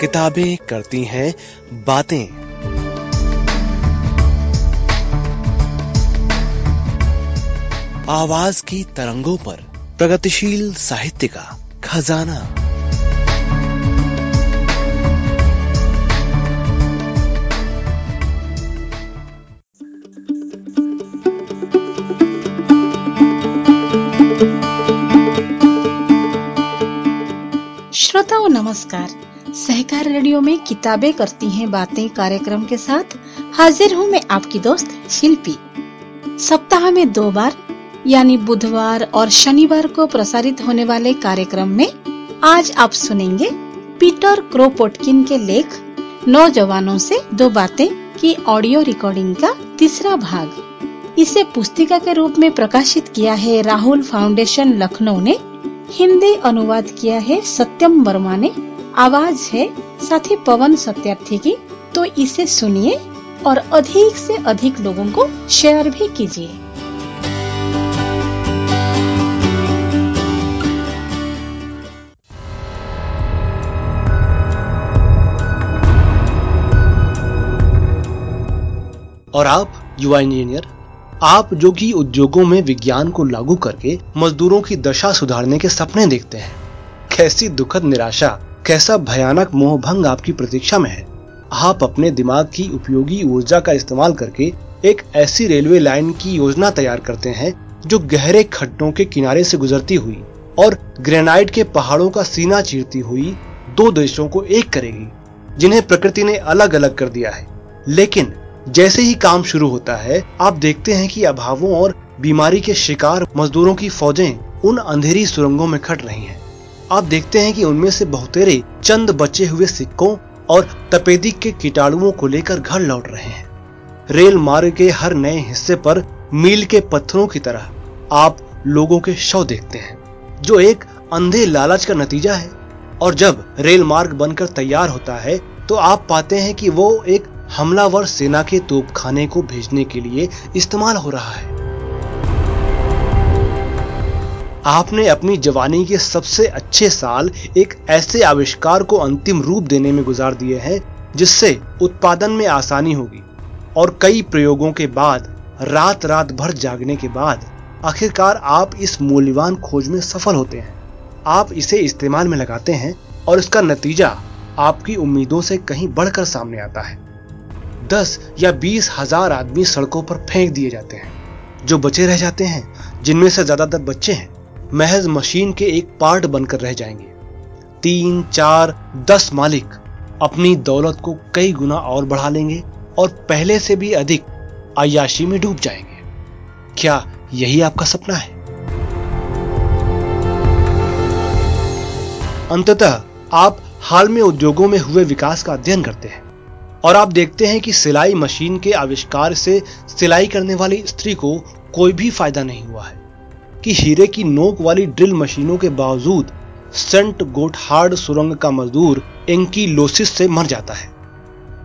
किताबें करती हैं बातें। आवाज़ की तरंगों पर प्रगतिशील साहित्य का खजाना। श्रोताओं नमस्कार। सहकार रेडियो में किताबें करती हैं बातें कार्यक्रम के साथ। हाजिर हूँ मैं आपकी दोस्त शिल्पी। सप्ताह में दो बार, यानी बुधवार और शनिवार को प्रसारित होने वाले कार्यक्रम में आज आप सुनेंगे पीटर क्रोपोटकिन के लेख, नौजवानों से दो बातें की ऑडियो रिकॉर्डिंग का तीसरा भाग। इसे पुस्तिका के रूप में प्रकाशित किया है राहुल फाउंडेशन लखनऊ ने। हिंदी अनुवाद किया है सत्यम वर्मा ने। आवाज़ है साथी पवन सत्यार्थी की। तो इसे सुनिए और अधिक से अधिक लोगों को शेयर भी कीजिए। और आप, युवा इंजीनियर आप जो कि उद्योगों में विज्ञान को लागू करके मजदूरों की दशा सुधारने के सपने देखते हैं। कैसी दुखद निराशा, कैसा भयानक मोहभंग आपकी प्रतीक्षा में है। आप अपने दिमाग की उपयोगी ऊर्जा का इस्तेमाल करके एक ऐसी रेलवे लाइन की योजना तैयार करते हैं, जो गहरे खड्डों के किनारे से गुजरती हुई और ग्रेनाइट के पहाड़ों का सीना चीरती हुई दो देशों को एक करेगी, जिन्हें प्रकृति ने अलग अलग कर दिया है। लेकिन जैसे ही काम शुरू होता है, आप देखते हैं कि अभावों और बीमारी के शिकार मजदूरों की फौजें उन अंधेरी सुरंगों में खट रही हैं। आप देखते हैं कि उनमें से बहुतेरे चंद बचे हुए सिक्कों और तपेदिक के कीटाणुओं को लेकर घर लौट रहे हैं रेल मार्ग के हर नए हिस्से पर मील के पत्थरों की तरह आप लोगों के शव देखते हैं, जो एक अंधे लालच का नतीजा है और जब रेल मार्ग बनकर तैयार होता है तो आप पाते हैं कि वो एक हमलावर सेना के तोपखाने को भेजने के लिए इस्तेमाल हो रहा है। आपने अपनी जवानी के सबसे अच्छे साल एक ऐसे आविष्कार को अंतिम रूप देने में गुजार दिए हैं, जिससे उत्पादन में आसानी होगी और कई प्रयोगों के बाद रात रात भर जागने के बाद, आखिरकार आप इस मूल्यवान खोज में सफल होते हैं। आप इसे इस्तेमाल में लगाते हैं और इसका नतीजा आपकी उम्मीदों से कहीं बढ़कर सामने आता है। दस या बीस हज़ार आदमी सड़कों पर फेंक दिए जाते हैं, जो बचे रह जाते हैं, जिनमें से ज़्यादातर बच्चे हैं। महज मशीन के एक पार्ट बनकर रह जाएँगे। तीन, चार, दस मालिक अपनी दौलत को कई गुना और बढ़ा लेंगे और पहले से भी अधिक अयाशी में डूब जाएँगे। क्या यही आपका सपना है? अंततः आप हाल में उद्योगों में हुए विकास का अध्ययन करते हैं। और आप देखते हैं कि सिलाई मशीन के आविष्कार से सिलाई करने वाली स्त्री को कोई भी फ़ायदा नहीं हुआ है। कि हीरे की नोक वाली ड्रिल मशीनों के बावजूद सेंट गोटहार्ड सुरंग का मजदूर एंकीलोसिस से मर जाता है।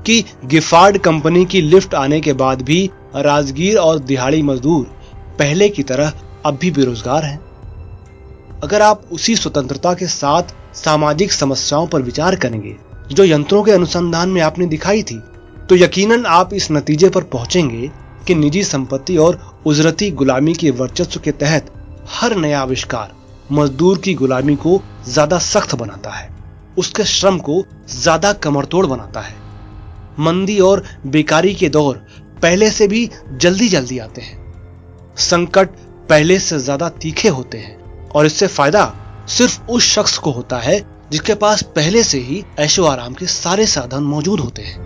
कि गिफार्ड कंपनी की लिफ्ट आने के बाद भी राजगीर और दिहाड़ी मजदूर पहले की तरह अब भी बेरोजगार हैं। अगर आप उसी स्वतंत्रता के साथ सामाजिक समस्याओं पर विचार करेंगे जो यंत्रों के अनुसंधान में आपने दिखाई थी तो यकीनन आप इस नतीजे पर पहुँचेंगे कि निजी संपत्ति और उजरती गुलामी के वर्चस्व के तहत हर नया आविष्कार मजदूर की गुलामी को ज़्यादा सख्त बनाता है। उसके श्रम को ज़्यादा कमरतोड़ बनाता है। मंदी और बेकारी के दौर पहले से भी जल्दी जल्दी आते हैं। संकट पहले से ज़्यादा तीखे होते हैं और इससे फ़ायदा सिर्फ़ उस शख्स को होता है जिसके पास पहले से ही ऐशो आराम के सारे साधन मौजूद होते हैं।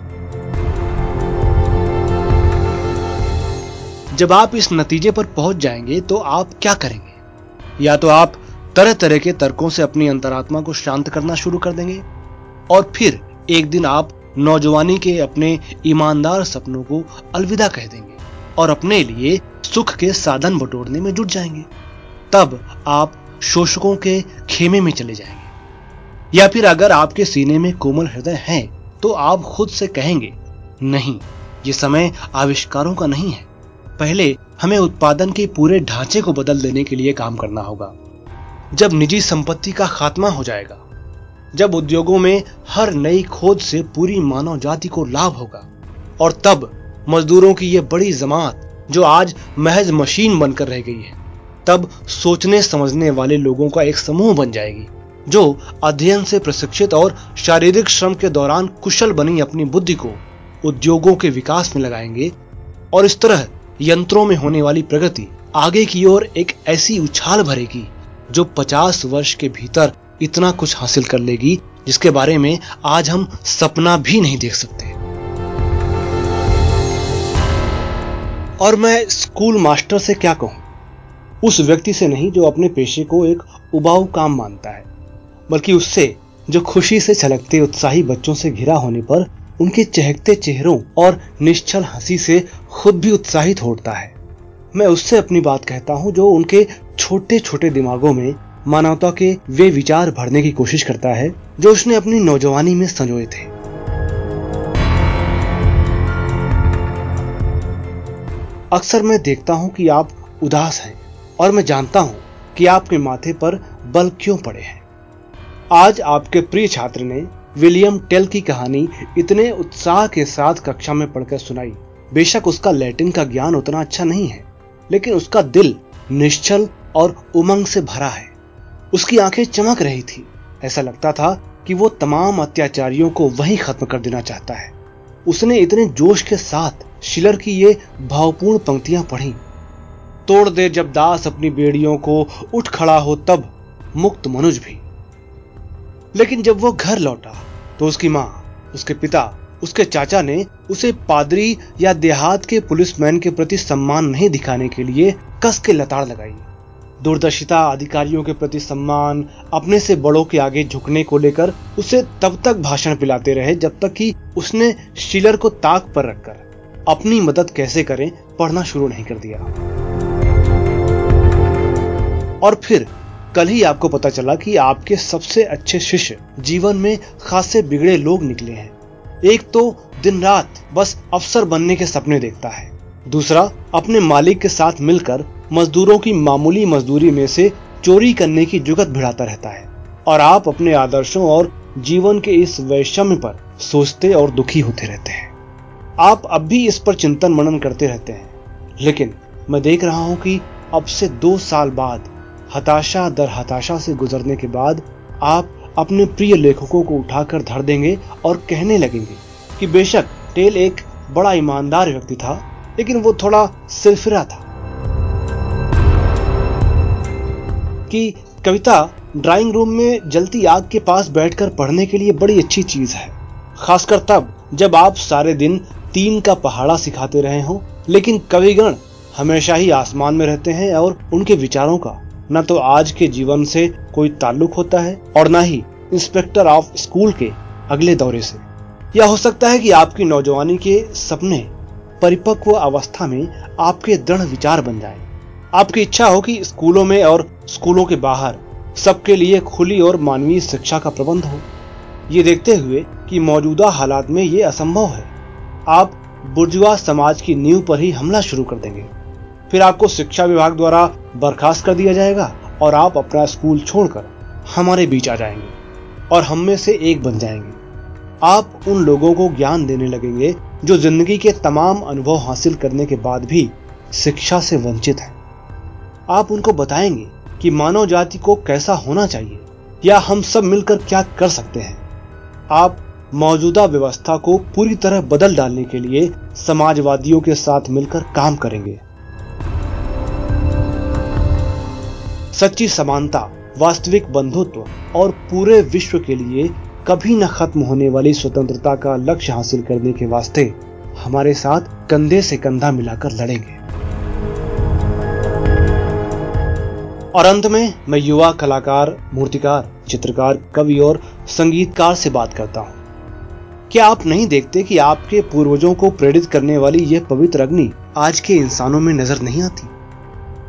जब आप इस नतीजे पर पहुँच जाएँगे तो आप क्या करेंगे? या तो आप तरह तरह के तर्कों से अपनी अंतरात्मा को शांत करना शुरू कर देंगे, और फिर एक दिन आप नौजवानी के अपने ईमानदार सपनों को अलविदा कह देंगे, और अपने लिए सुख के साधन बटोरने में जुट जाएँगे। तब आप शोषकों के खेमे में चले जाएँगे। या फिर अगर आपके सीने में कोमल हृदय है तो आप खुद से कहेंगे, नहीं, ये समय आविष्कारों का नहीं है। पहले हमें उत्पादन के पूरे ढांचे को बदल देने के लिए काम करना होगा। जब निजी संपत्ति का खात्मा हो जाएगा, जब उद्योगों में हर नई खोज से पूरी मानव जाति को लाभ होगा, और तब मजदूरों की यह बड़ी जमात, जो आज महज मशीन बनकर रह गई है, तब सोचने समझने वाले लोगों का एक समूह बन जाएगी। जो अध्ययन से प्रशिक्षित और शारीरिक श्रम के दौरान कुशल बनी अपनी बुद्धि को उद्योगों के विकास में लगाएँगे और इस तरह यंत्रों में होने वाली प्रगति आगे की ओर एक ऐसी उछाल भरेगी जो 50 वर्ष के भीतर इतना कुछ हासिल कर लेगी, जिसके बारे में आज हम सपना भी नहीं देख सकते। और मैं स्कूल मास्टर से क्या कहूँ? उस व्यक्ति से नहीं, जो अपने पेशे को एक उबाऊ काम मानता है। बल्कि उससे जो खुशी से छलकते, उत्साही बच्चों से घिरा होने पर उनके चहकते चेहरों और निश्चल हँसी से खुद भी उत्साहित होता है। मैं उससे अपनी बात कहता हूँ जो उनके छोटे छोटे दिमागों में मानवता के वे विचार भरने की कोशिश करता है, जो उसने अपनी नौजवानी में संजोए थे। अक्सर मैं देखता हूँ कि आप उदास हैं और मैं जानता हूँ कि आपके माथे पर बल क्यों पड़े हैं। आज आपके प्रिय छात्र ने विलियम टेल की कहानी इतने उत्साह के साथ कक्षा में पढ़कर सुनाई। बेशक उसका लैटिन का ज्ञान उतना अच्छा नहीं है, लेकिन उसका दिल निश्चल और उमंग से भरा है। उसकी आँखें चमक रही थी। ऐसा लगता था कि वो तमाम अत्याचारियों को वहीं खत्म कर देना चाहता है। उसने इतने जोश के साथ शिलर की ये भावपूर्ण पंक्तियाँ पढ़ी। तोड़ दे जब दास अपनी बेड़ियों को, उठ खड़ा हो तब मुक्त मनुज भी। लेकिन जब वो घर लौटा तो उसकी माँ, उसके पिता, उसके चाचा ने उसे पादरी या देहात के पुलिसमैन के प्रति सम्मान नहीं दिखाने के लिए कस के लताड़ लगाई। दूरदर्शिता अधिकारियों के प्रति सम्मान, अपने से बड़ों के आगे झुकने को लेकर उसे तब तक भाषण पिलाते रहे जब तक कि उसने शिलर को ताक पर रखकर अपनी मदद कैसे करें पढ़ना शुरू नहीं कर दिया। और फिर कल ही आपको पता चला कि आपके सबसे अच्छे शिष्य जीवन में खासे बिगड़े लोग निकले हैं। एक तो दिन रात बस अफसर बनने के सपने देखता है। दूसरा, अपने मालिक के साथ मिलकर मजदूरों की मामूली मजदूरी में से चोरी करने की जुगत भिड़ाता रहता है और आप अपने आदर्शों और जीवन के इस वैषम्य पर सोचते और दुखी होते रहते हैं। आप अब भी इस पर चिंतन मनन करते रहते हैं। लेकिन मैं देख रहा हूँ कि अब से दो साल बाद हताशा दर हताशा से गुजरने के बाद आप अपने प्रिय लेखकों को उठाकर धर देंगे और कहने लगेंगे कि बेशक टेल एक बड़ा ईमानदार व्यक्ति था, लेकिन वो थोड़ा सिरफिरा था। कि कविता ड्राइंग रूम में जलती आग के पास बैठकर पढ़ने के लिए बड़ी अच्छी चीज़ है। खासकर तब जब आप सारे दिन तीन का पहाड़ा सिखाते रहे हो, लेकिन कविगण हमेशा ही आसमान में रहते हैं और उनके विचारों का न तो आज के जीवन से कोई ताल्लुक होता है और न ही इंस्पेक्टर ऑफ़ स्कूल के अगले दौरे से। या हो सकता है कि आपकी नौजवानी के सपने परिपक्व अवस्था में आपके दृढ़ विचार बन जाए। आपकी इच्छा हो कि स्कूलों में और स्कूलों के बाहर सबके लिए खुली और मानवीय शिक्षा का प्रबंध हो। ये देखते हुए कि मौजूदा हालात में ये असंभव है। आप बुर्जुआ समाज की नींव पर ही हमला शुरू कर देंगे। फिर आपको शिक्षा विभाग द्वारा बर्खास्त कर दिया जाएगा और आप अपना स्कूल छोड़कर हमारे बीच आ जाएँगे और हम में से एक बन जाएँगे। आप उन लोगों को ज्ञान देने लगेंगे जो ज़िंदगी के तमाम अनुभव हासिल करने के बाद भी शिक्षा से वंचित हैं। आप उनको बताएँगे कि मानव जाति को कैसा होना चाहिए या हम सब मिलकर क्या कर सकते हैं। आप मौजूदा व्यवस्था को पूरी तरह बदल डालने के लिए समाजवादियों के साथ मिलकर काम करेंगे। सच्ची समानता, वास्तविक बंधुत्व और पूरे विश्व के लिए कभी न खत्म होने वाली स्वतंत्रता का लक्ष्य हासिल करने के वास्ते हमारे साथ कंधे से कंधा मिलाकर लड़ेंगे। और अंत में मैं युवा कलाकार, मूर्तिकार, चित्रकार, कवि और संगीतकार से बात करता हूँ। क्या आप नहीं देखते कि आपके पूर्वजों को प्रेरित करने वाली यह पवित्र अग्नि आज के इंसानों में नज़र नहीं आती?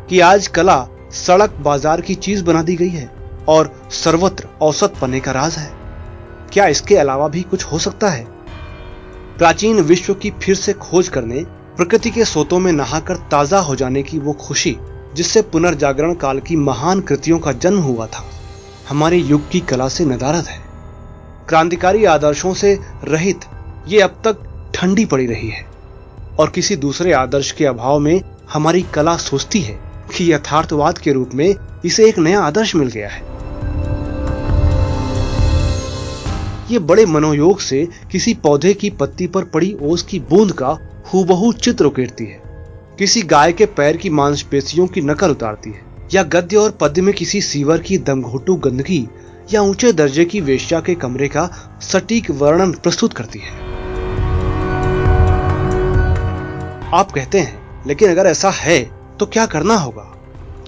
कि आज कला सड़क बाज़ार की चीज़ बना दी गई है और सर्वत्र औसत पने का राज है। क्या इसके अलावा भी कुछ हो सकता है? प्राचीन विश्व की फिर से खोज करने, प्रकृति के सोतों में नहाकर ताज़ा हो जाने की वो खुशी, जिससे पुनर्जागरण काल की महान कृतियों का जन्म हुआ था, हमारे युग की कला से नदारत है। क्रांतिकारी आदर्शों से रहित ये अब तक ठंडी पड़ी रही है, और किसी दूसरे आदर्श के अभाव में हमारी कला सोचती है। कि यथार्थवाद के रूप में इसे एक नया आदर्श मिल गया है। ये बड़े मनोयोग से किसी पौधे की पत्ती पर पड़ी ओस की बूंद का हूबहू चित्र उकेरती है। किसी गाय के पैर की मांसपेशियों की नकल उतारती है, या गद्य और पद्य में किसी सीवर की दमघोटू गंदगी, या ऊँचे दर्जे की वेश्या के कमरे का सटीक वर्णन प्रस्तुत करती है। आप कहते हैं, लेकिन अगर ऐसा है तो क्या करना होगा?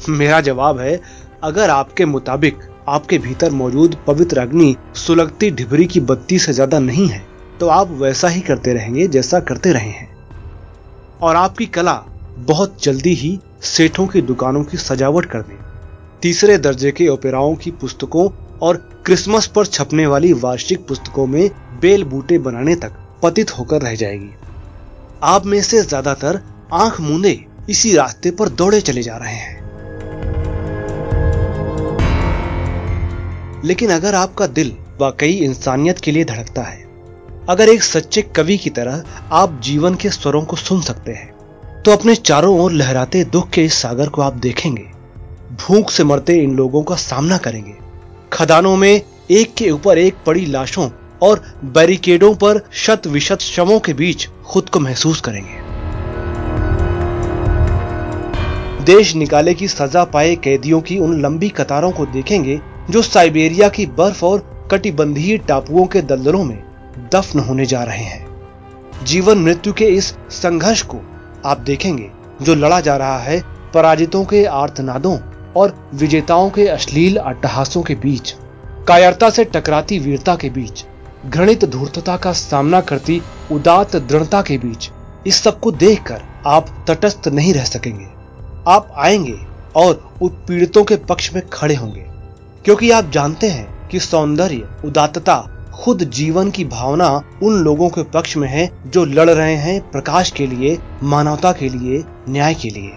मेरा जवाब है, अगर आपके मुताबिक आपके भीतर मौजूद पवित्र अग्नि सुलगती ढिबरी की बत्ती से ज़्यादा नहीं है तो आप वैसा ही करते रहेंगे जैसा करते रहे हैं। और आपकी कला बहुत जल्दी ही सेठों की दुकानों की सजावट कर दे। तीसरे दर्जे के ओपेराओं की पुस्तकों और क्रिसमस पर छपने वाली वार्षिक पुस्तकों में बेल बूटे बनाने तक पतित होकर रह जाएगी। आप में से ज़्यादातर आँख मूंदे। इसी रास्ते पर दौड़े चले जा रहे हैं। लेकिन अगर आपका दिल वाकई इंसानियत के लिए धड़कता है, अगर एक सच्चे कवि की तरह आप जीवन के स्वरों को सुन सकते हैं तो अपने चारों ओर लहराते दुख के इस सागर को आप देखेंगे। भूख से मरते इन लोगों का सामना करेंगे। खदानों में एक के ऊपर एक पड़ी लाशों और बैरिकेडों पर शत विशत शवों के बीच खुद को महसूस करेंगे। देश निकाले की सजा पाए कैदियों की उन लंबी कतारों को देखेंगे, जो साइबेरिया की बर्फ़ और कटिबंधीय टापुओं के दलदलों में दफन होने जा रहे हैं। जीवन मृत्यु के इस संघर्ष को आप देखेंगे, जो लड़ा जा रहा है पराजितों के आर्तनादों और विजेताओं के अश्लील अट्टहासों के बीच, कायरता से टकराती वीरता के बीच, घृणित धूर्तता का सामना करती उदात दृढ़ता के बीच, इस सबको देखकर आप तटस्थ नहीं रह सकेंगे। आप आएँगे और उत्पीड़ितों के पक्ष में खड़े होंगे। क्योंकि आप जानते हैं कि सौंदर्य, उदात्तता, खुद जीवन की भावना उन लोगों के पक्ष में है जो लड़ रहे हैं प्रकाश के लिए, मानवता के लिए, न्याय के लिए।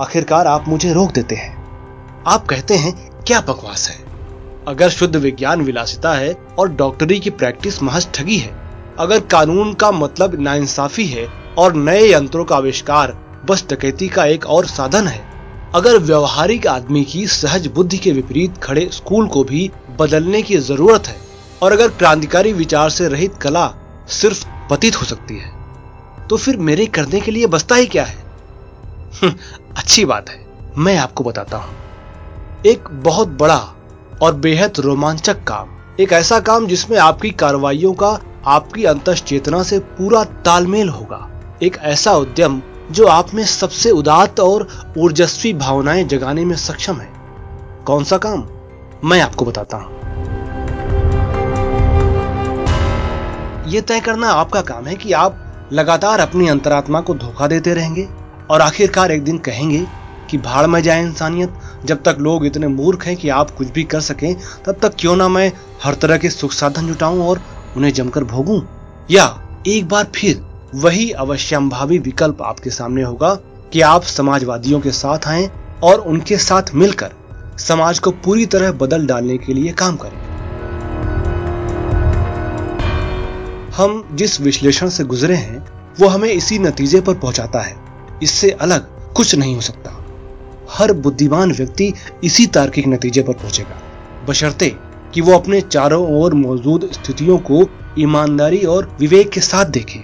आखिरकार आप मुझे रोक देते हैं। आप कहते हैं, क्या बकवास है? अगर शुद्ध विज्ञान विलासिता है और डॉक्टरी की प्रैक्टिस महज ठगी है अगर कानून का मतलब नाइंसाफी है और नए यंत्रों का आविष्कार बस डकैती का एक और साधन है अगर व्यवहारिक आदमी की सहज बुद्धि के विपरीत खड़े स्कूल को भी बदलने की ज़रूरत है और अगर क्रांतिकारी विचार से रहित कला सिर्फ़ पतित हो सकती है तो फिर मेरे करने के लिए बसता ही क्या है? हम्म, अच्छी बात है। मैं आपको बताता हूँ। एक बहुत बड़ा और बेहद रोमांचक काम। एक ऐसा काम जिसमें आपकी कार्रवाइयों का, आपकी अंत चेतना से पूरा तालमेल होगा। एक ऐसा उद्यम जो आप में सबसे उदात और ऊर्जस्वी भावनाएँ जगाने में सक्षम है। कौन सा काम? मैं आपको बताता हूँ। यह तय करना आपका काम है कि आप लगातार अपनी अंतरात्मा को धोखा देते रहेंगे और आखिरकार एक दिन कहेंगे कि भाड़ में जाए इंसानियत। जब तक लोग इतने मूर्ख हैं कि आप कुछ भी कर सकें, तब तक क्यों ना मैं हर तरह के सुख साधन जुटाऊं और उन्हें जमकर भोगूं? या एक बार फिर वही अवश्यंभावी विकल्प आपके सामने होगा कि आप समाजवादियों के साथ आए और उनके साथ मिलकर समाज को पूरी तरह बदल डालने के लिए काम करें। हम जिस विश्लेषण से गुजरे हैं, वो हमें इसी नतीजे पर पहुंचाता है। इससे अलग कुछ नहीं हो सकता। हर बुद्धिमान व्यक्ति इसी तार्किक नतीजे पर पहुंचेगा। बशर्ते कि वो अपने चारों ओर मौजूद स्थितियों को ईमानदारी और विवेक के साथ देखे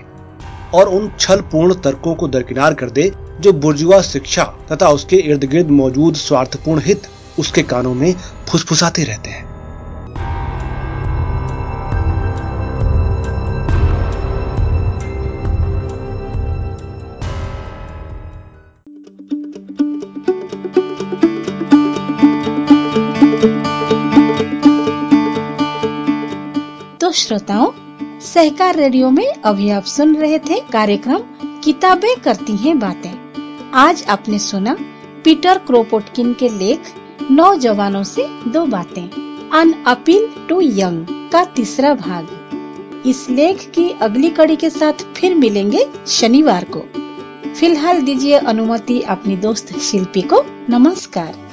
और उन छल पूर्ण तर्कों को दरकिनार कर दे जो बुर्जुआ शिक्षा तथा उसके इर्द गिर्द मौजूद स्वार्थपूर्ण हित उसके कानों में फुसफुसाते रहते हैं। तो श्रोताओं, सहकार रेडियो में अभी आप सुन रहे थे कार्यक्रम किताबें करती हैं बातें। आज आपने सुना पीटर क्रोपोटकिन के लेख नौजवानों से दो बातें अन अपील टू यंग का तीसरा भाग। इस लेख की अगली कड़ी के साथ फिर मिलेंगे शनिवार को। फ़िलहाल दीजिए अनुमति अपनी दोस्त शिल्पी को। नमस्कार।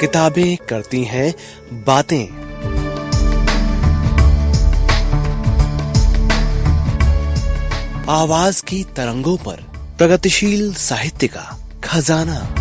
किताबें करती हैं बातें। आवाज़ की तरंगों पर प्रगतिशील साहित्य का खजाना।